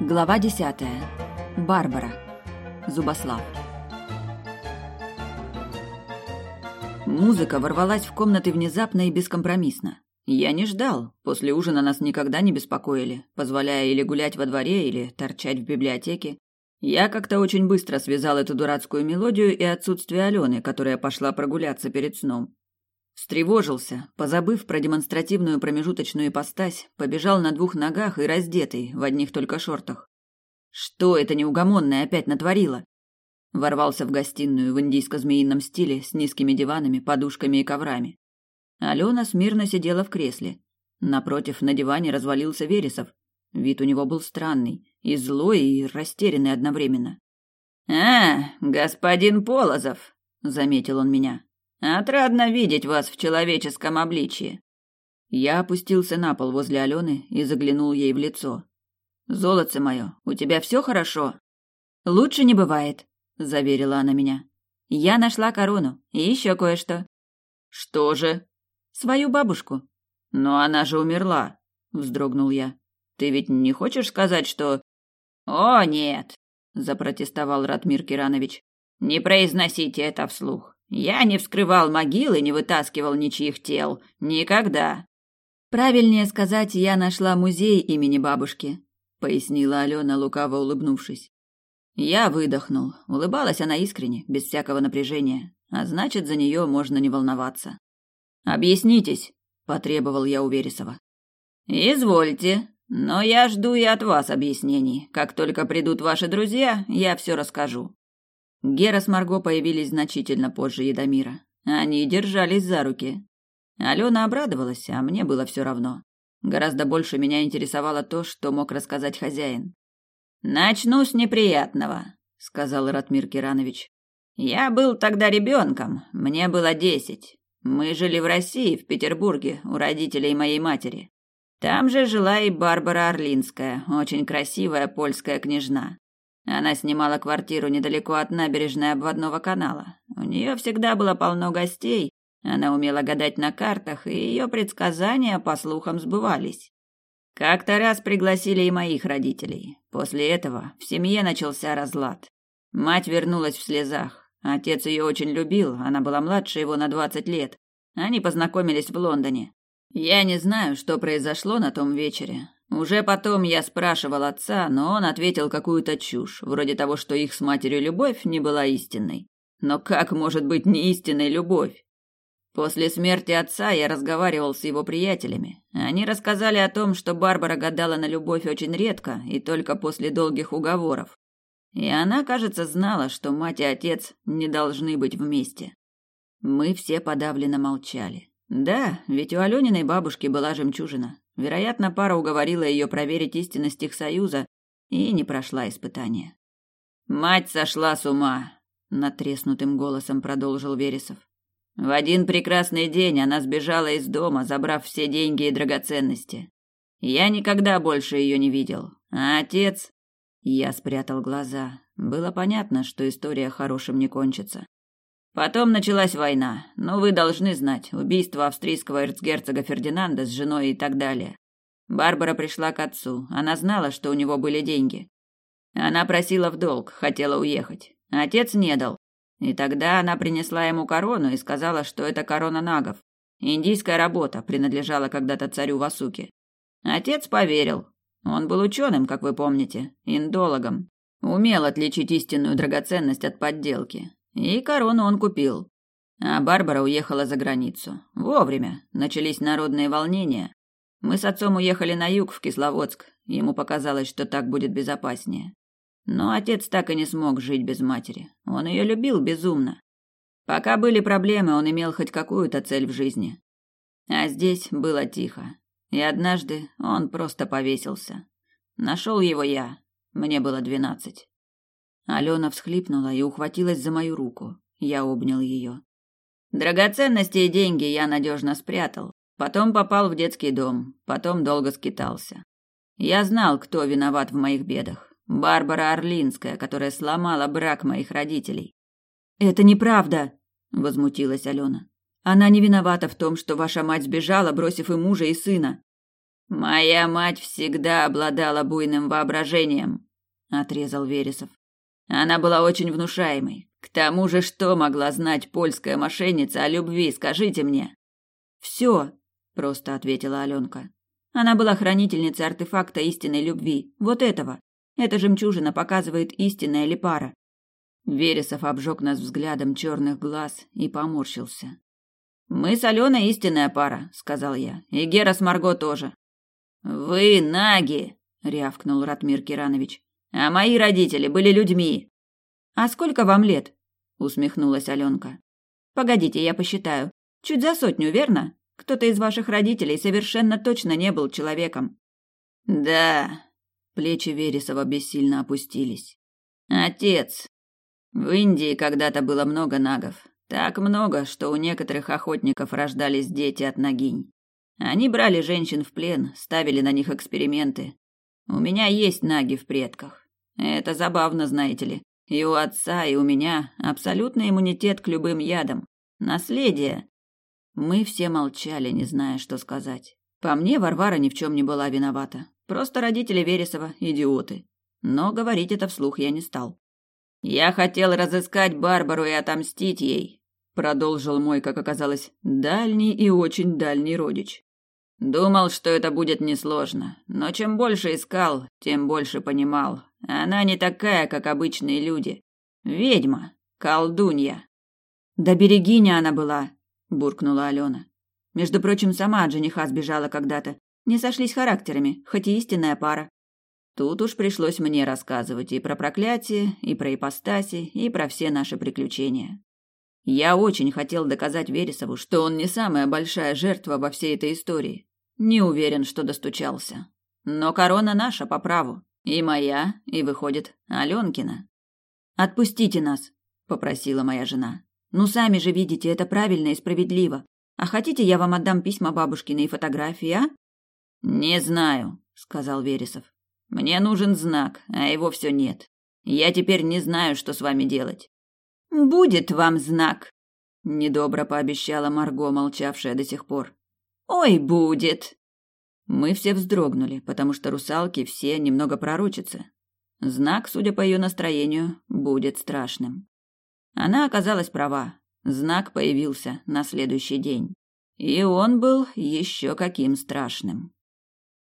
Глава десятая. Барбара. Зубослав. Музыка ворвалась в комнаты внезапно и бескомпромиссно. Я не ждал. После ужина нас никогда не беспокоили, позволяя или гулять во дворе, или торчать в библиотеке. Я как-то очень быстро связал эту дурацкую мелодию и отсутствие Алены, которая пошла прогуляться перед сном. Встревожился, позабыв про демонстративную промежуточную ипостась, побежал на двух ногах и раздетый, в одних только шортах. Что это неугомонное опять натворило? Ворвался в гостиную в индийско-змеином стиле с низкими диванами, подушками и коврами. Алена смирно сидела в кресле. Напротив на диване развалился Вересов. Вид у него был странный, и злой, и растерянный одновременно. «А, господин Полозов», — заметил он меня. Отрадно видеть вас в человеческом обличье. Я опустился на пол возле Алены и заглянул ей в лицо. Золотце мое, у тебя все хорошо? Лучше не бывает, заверила она меня. Я нашла корону и еще кое-что. Что же? Свою бабушку. Но она же умерла, вздрогнул я. Ты ведь не хочешь сказать, что О, нет, запротестовал Ратмир Киранович. Не произносите это вслух. Я не вскрывал могилы, не вытаскивал ничьих тел. Никогда. Правильнее сказать, я нашла музей имени бабушки, пояснила Алена, лукаво улыбнувшись. Я выдохнул. Улыбалась она искренне, без всякого напряжения, а значит, за нее можно не волноваться. Объяснитесь, потребовал я у Вересова. Извольте, но я жду и от вас объяснений. Как только придут ваши друзья, я все расскажу. Гера с Марго появились значительно позже Едомира. Они держались за руки. Алена обрадовалась, а мне было все равно. Гораздо больше меня интересовало то, что мог рассказать хозяин. «Начну с неприятного», — сказал Ратмир Киранович. «Я был тогда ребенком, мне было десять. Мы жили в России, в Петербурге, у родителей моей матери. Там же жила и Барбара Орлинская, очень красивая польская княжна. Она снимала квартиру недалеко от набережной обводного канала. У нее всегда было полно гостей. Она умела гадать на картах, и ее предсказания, по слухам, сбывались. Как-то раз пригласили и моих родителей. После этого в семье начался разлад. Мать вернулась в слезах. Отец ее очень любил, она была младше его на двадцать лет. Они познакомились в Лондоне. Я не знаю, что произошло на том вечере, уже потом я спрашивал отца, но он ответил какую-то чушь, вроде того, что их с матерью любовь не была истинной. Но как может быть неистинной любовь? После смерти отца я разговаривал с его приятелями. Они рассказали о том, что Барбара гадала на любовь очень редко и только после долгих уговоров. И она, кажется, знала, что мать и отец не должны быть вместе. Мы все подавленно молчали. Да, ведь у Алёниной бабушки была жемчужина. Вероятно, пара уговорила ее проверить истинность их союза и не прошла испытания. Мать сошла с ума, натреснутым голосом продолжил Вересов. В один прекрасный день она сбежала из дома, забрав все деньги и драгоценности. Я никогда больше ее не видел. А отец... Я спрятал глаза. Было понятно, что история хорошим не кончится. Потом началась война. Ну, вы должны знать, убийство австрийского эрцгерцога Фердинанда с женой и так далее. Барбара пришла к отцу. Она знала, что у него были деньги. Она просила в долг, хотела уехать. Отец не дал. И тогда она принесла ему корону и сказала, что это корона нагов. Индийская работа принадлежала когда-то царю Васуки. Отец поверил. Он был ученым, как вы помните, индологом. Умел отличить истинную драгоценность от подделки. И корону он купил. А Барбара уехала за границу. Вовремя. Начались народные волнения. Мы с отцом уехали на юг, в Кисловодск. Ему показалось, что так будет безопаснее. Но отец так и не смог жить без матери. Он ее любил безумно. Пока были проблемы, он имел хоть какую-то цель в жизни. А здесь было тихо. И однажды он просто повесился. Нашел его я. Мне было двенадцать. Алена всхлипнула и ухватилась за мою руку. Я обнял ее. Драгоценности и деньги я надежно спрятал. Потом попал в детский дом, потом долго скитался. Я знал, кто виноват в моих бедах. Барбара Орлинская, которая сломала брак моих родителей. Это неправда, возмутилась Алена. Она не виновата в том, что ваша мать сбежала, бросив и мужа, и сына. Моя мать всегда обладала буйным воображением, отрезал Вересов. Она была очень внушаемой. К тому же, что могла знать польская мошенница о любви, скажите мне? Все, просто ответила Аленка. Она была хранительницей артефакта истинной любви. Вот этого. Эта жемчужина показывает истинная ли пара. Вересов обжег нас взглядом черных глаз и поморщился. «Мы с Аленой истинная пара», — сказал я. «И Гера с Марго тоже». «Вы наги!» — рявкнул Ратмир Киранович. «А мои родители были людьми». «А сколько вам лет?» — усмехнулась Аленка. «Погодите, я посчитаю. Чуть за сотню, верно? Кто-то из ваших родителей совершенно точно не был человеком». «Да». Плечи Вересова бессильно опустились. «Отец. В Индии когда-то было много нагов. Так много, что у некоторых охотников рождались дети от нагинь. Они брали женщин в плен, ставили на них эксперименты. У меня есть наги в предках. Это забавно, знаете ли. И у отца, и у меня абсолютный иммунитет к любым ядам. Наследие. Мы все молчали, не зная, что сказать. По мне, Варвара ни в чем не была виновата. Просто родители Вересова – идиоты. Но говорить это вслух я не стал. Я хотел разыскать Барбару и отомстить ей, продолжил мой, как оказалось, дальний и очень дальний родич. Думал, что это будет несложно, но чем больше искал, тем больше понимал. Она не такая, как обычные люди. Ведьма, колдунья. Да берегиня она была, буркнула Алена. Между прочим, сама от жениха сбежала когда-то. Не сошлись характерами, хоть и истинная пара. Тут уж пришлось мне рассказывать и про проклятие, и про ипостаси, и про все наши приключения. Я очень хотел доказать Вересову, что он не самая большая жертва во всей этой истории. Не уверен, что достучался. Но корона наша по праву. И моя, и, выходит, Аленкина. «Отпустите нас», — попросила моя жена. «Ну, сами же видите, это правильно и справедливо. А хотите, я вам отдам письма бабушкины и фотографии, а?» «Не знаю», — сказал Вересов. Мне нужен знак, а его все нет. Я теперь не знаю, что с вами делать. Будет вам знак, недобро пообещала Марго, молчавшая до сих пор. Ой, будет. Мы все вздрогнули, потому что русалки все немного пророчатся. Знак, судя по ее настроению, будет страшным. Она оказалась права. Знак появился на следующий день. И он был еще каким страшным.